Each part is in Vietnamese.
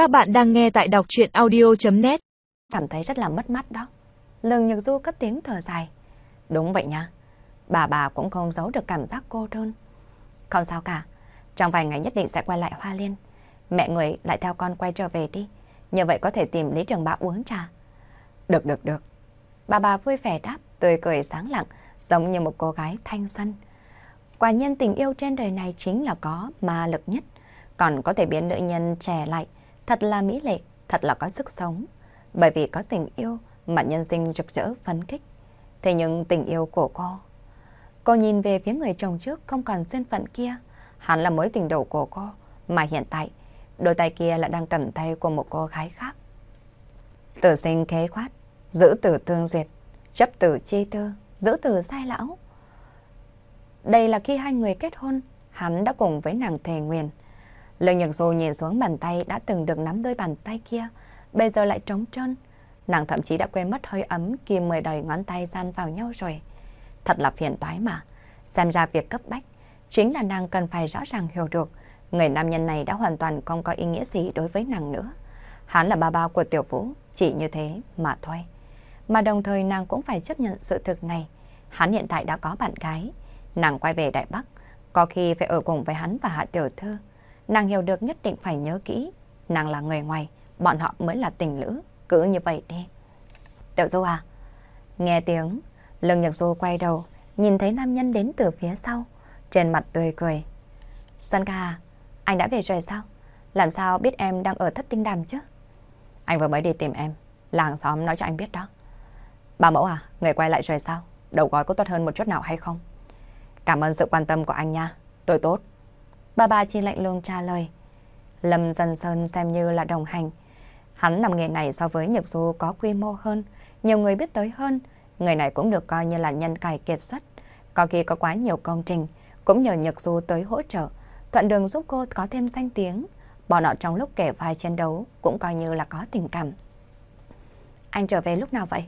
Các bạn đang nghe tại đọc chuyện audio.net Cảm thấy rất là mất mắt đó. Lương Nhược Du cất tiếng thở dài. Đúng vậy nha. Bà bà cũng không giấu được cảm giác cô đơn. Không sao cả. Trong vài ngày nhất định sẽ quay lại Hoa Liên. Mẹ người lại theo con quay trở về đi. Như vậy có thể tìm Lý Trường Bạo uống trà. Được, được, được. Bà bà vui vẻ đáp, tươi cười sáng lặng, giống như một cô gái thanh xuân. Quả nhiên tình yêu trên đời này chính là có ma lực nhất. Còn có thể biến nữ nhân trẻ lại, thật là mỹ lệ, thật là có sức sống. Bởi vì có tình yêu mà nhân sinh rực rỡ phấn khích. Thế nhưng tình yêu của cô... Cô nhìn về phía người chồng trước không còn duyên phận kia. Hắn là mối tình đầu của cô, mà hiện tại, đôi tay kia lại đang cầm tay của một cô gái khác. Tử sinh khế khoát, giữ tử tương duyệt, chấp tử chi tư, giữ tử sai lão. Đây là khi hai người kết hôn, hắn đã cùng với nàng thề nguyền. Lương Nhật Du nhìn xuống bàn tay đã từng được nắm đôi bàn tay kia, bây giờ lại trống trơn. Nàng thậm chí đã quên mất hơi ấm khi mười đời ngón tay gian vào nhau rồi. Thật là phiền toái mà. Xem ra việc cấp bách, chính là nàng cần phải rõ ràng hiểu được người nam nhân này đã hoàn toàn không có ý nghĩa gì đối với nàng nữa. Hắn là ba ba của tiểu vũ, chỉ như thế mà thôi. Mà đồng thời nàng cũng phải chấp nhận sự thực này. Hắn hiện tại đã có bạn gái. Nàng quay về Đại Bắc, có khi phải ở cùng với hắn và Hạ Tiểu Thư. Nàng hiểu được nhất định phải nhớ kỹ. Nàng là người ngoài, bọn họ mới là tình lữ. Cứ như vậy đi. Tiểu Du à? Nghe tiếng, Lương Nhật Du quay đầu, nhìn thấy nam nhân đến từ phía sau. Trên mặt tươi cười. Sơn ca à, anh đã về rồi sao? Làm sao biết em đang ở thất tinh đàm chứ? Anh vừa mới đi tìm em. Làng xóm nói cho anh biết đó. Bà mẫu à, người quay lại rồi sao? Đầu gói có tốt hơn một chút nào hay không? Cảm ơn sự quan tâm của anh nha. Tôi tốt. Bà bà chỉ lạnh lùng trả lời. Lâm Dân Sơn xem như là đồng hành. Hắn làm nghề này so với Nhật Du có quy mô hơn, nhiều người biết tới hơn. Người này cũng được coi như là nhân cải kiệt xuất. Có khi có quá nhiều công trình, cũng nhờ Nhật Du tới hỗ trợ, thuận đường giúp cô có thêm danh tiếng. Bọn họ trong lúc kể vai chiến đấu cũng coi như là có tình cảm. Anh trở về lúc nào vậy?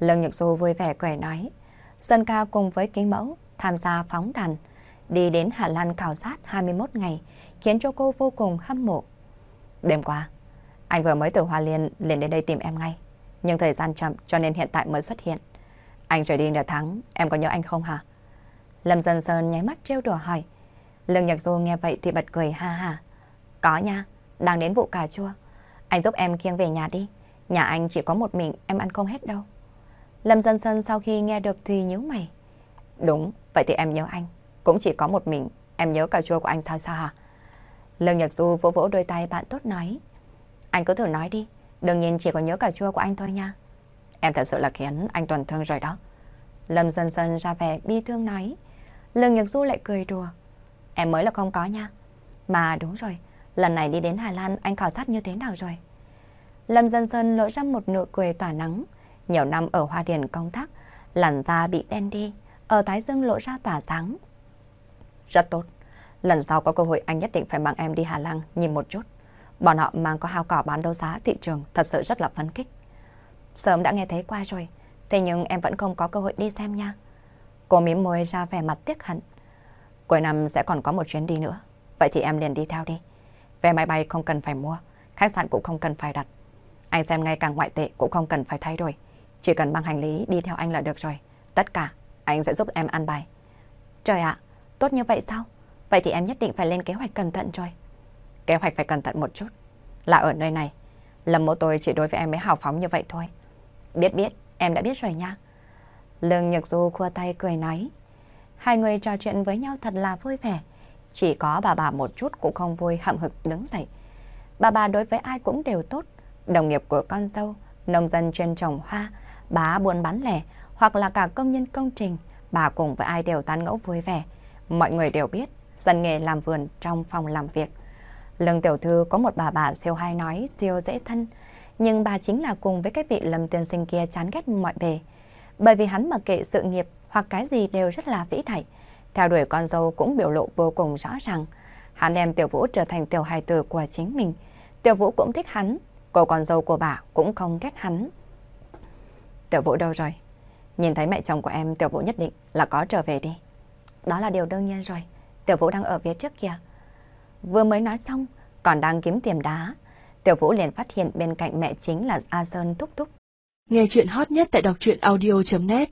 Lương Nhật Du vui vẻ cười nói. Sơn ca cùng với kính mẫu tham gia phóng đàn, đi đến Hà Lan khảo sát 21 ngày, khiến cho cô vô cùng hâm mộ. Đêm qua, anh vừa mới từ Hoa Liên lên đến đây tìm em ngay, nhưng thời gian chậm cho nên hiện tại mới xuất hiện. Anh trở đi nửa tháng, em có nhớ anh không hả? Lâm Dân Sơn nháy mắt trêu đùa hỏi. Lương Nhật Du nghe vậy thì bật cười ha ha. Có nha, đang đến vụ cà chua. Anh giúp em kiêng về nhà đi. Nhà anh chỉ có một mình, em ăn không hết đâu. Lâm Dân Sơn sau khi nghe được thì nhíu mày. Đúng, vậy thì em nhớ anh. Cũng chỉ có một mình, em nhớ cà chua của anh sao sao hả? Lương Nhật Du vỗ vỗ đôi tay bạn tốt nói. Anh cứ thử nói đi, đương nhiên chỉ có nhớ cà chua của anh thôi nha. Em thật sự là khiến anh toàn thương rồi đó. Lâm dần dần ra vẻ bi thương nói. Lương Nhật Du lại cười đùa. Em mới là không có nha. Mà đúng rồi, lần này đi đến Hà Lan anh khảo sát như thế nào rồi? Lâm Dân Sơn lộ ra một nụ cười tỏa nắng. Nhiều năm ở Hoa Điền công tác, làn da bị đen đi, ở Thái Dương lộ ra tỏa sáng. Rất tốt. Lần sau có cơ hội anh nhất định phải mang em đi Hà Lan nhìn một chút. Bọn họ mang có hao cỏ bán đấu giá thị trường thật sự rất là phấn khích. Sớm đã nghe thấy qua rồi, thế nhưng em vẫn không có cơ hội đi xem nha. Cô mím môi ra vẻ mặt tiếc hận. Cuối năm sẽ còn có một chuyến đi nữa, vậy thì em liền đi theo đi. Vé máy bay không cần phải mua, khách sạn cũng không cần phải đặt. Anh xem ngay càng ngoại tệ cũng không cần phải thay đổi. Chỉ cần mang hành lý đi theo anh là được rồi. Tất cả, anh sẽ giúp em ăn bài. Trời ạ, tốt như vậy sao? Vậy thì em nhất định phải lên kế hoạch cẩn thận rồi. Kế hoạch phải cẩn thận một chút. Là ở nơi này, Lâm mộ tôi chỉ đối với em mới hào phóng như vậy thôi. Biết biết, em đã biết rồi nha. Lương Nhật Du khua tay cười nói. Hai người trò chuyện với nhau thật là vui vẻ. Chỉ có bà bà một chút cũng không vui hậm hực đứng dậy. Bà bà đối với ai cũng đều tốt. Đồng nghiệp của con dâu, nông dân chuyên trồng hoa, bá buôn bán lẻ hoặc là cả công nhân công trình, bà cùng với ai đều tán ngẫu vui vẻ. Mọi người đều biết, dân nghề làm vườn trong phòng làm việc. Lương tiểu thư có một bà bà siêu hay nói, siêu dễ thân, nhưng bà chính là cùng với cái vị lâm tiên sinh kia chán ghét mọi bề. Bởi vì hắn mặc kệ sự nghiệp hoặc cái gì đều rất là vĩ đại. Theo đuổi con dâu cũng biểu lộ vô cùng rõ ràng. Hắn đem tiểu vũ trở thành tiểu hài tử của chính mình. Tiểu vũ cũng thích hắn, cô con dâu của bà cũng không ghét hắn. Tiểu vũ đâu rồi? Nhìn thấy mẹ chồng của em, tiểu vũ nhất định là có trở về đi. Đó là điều đương nhiên rồi. Tiểu vũ đang ở phía trước kia. Vừa mới nói xong, còn đang kiếm tiềm đá. Tiểu Vũ liền phát hiện bên cạnh mẹ chính là A Sơn thúc thúc. Nghe chuyện hot nhất tại đọc truyện audio.net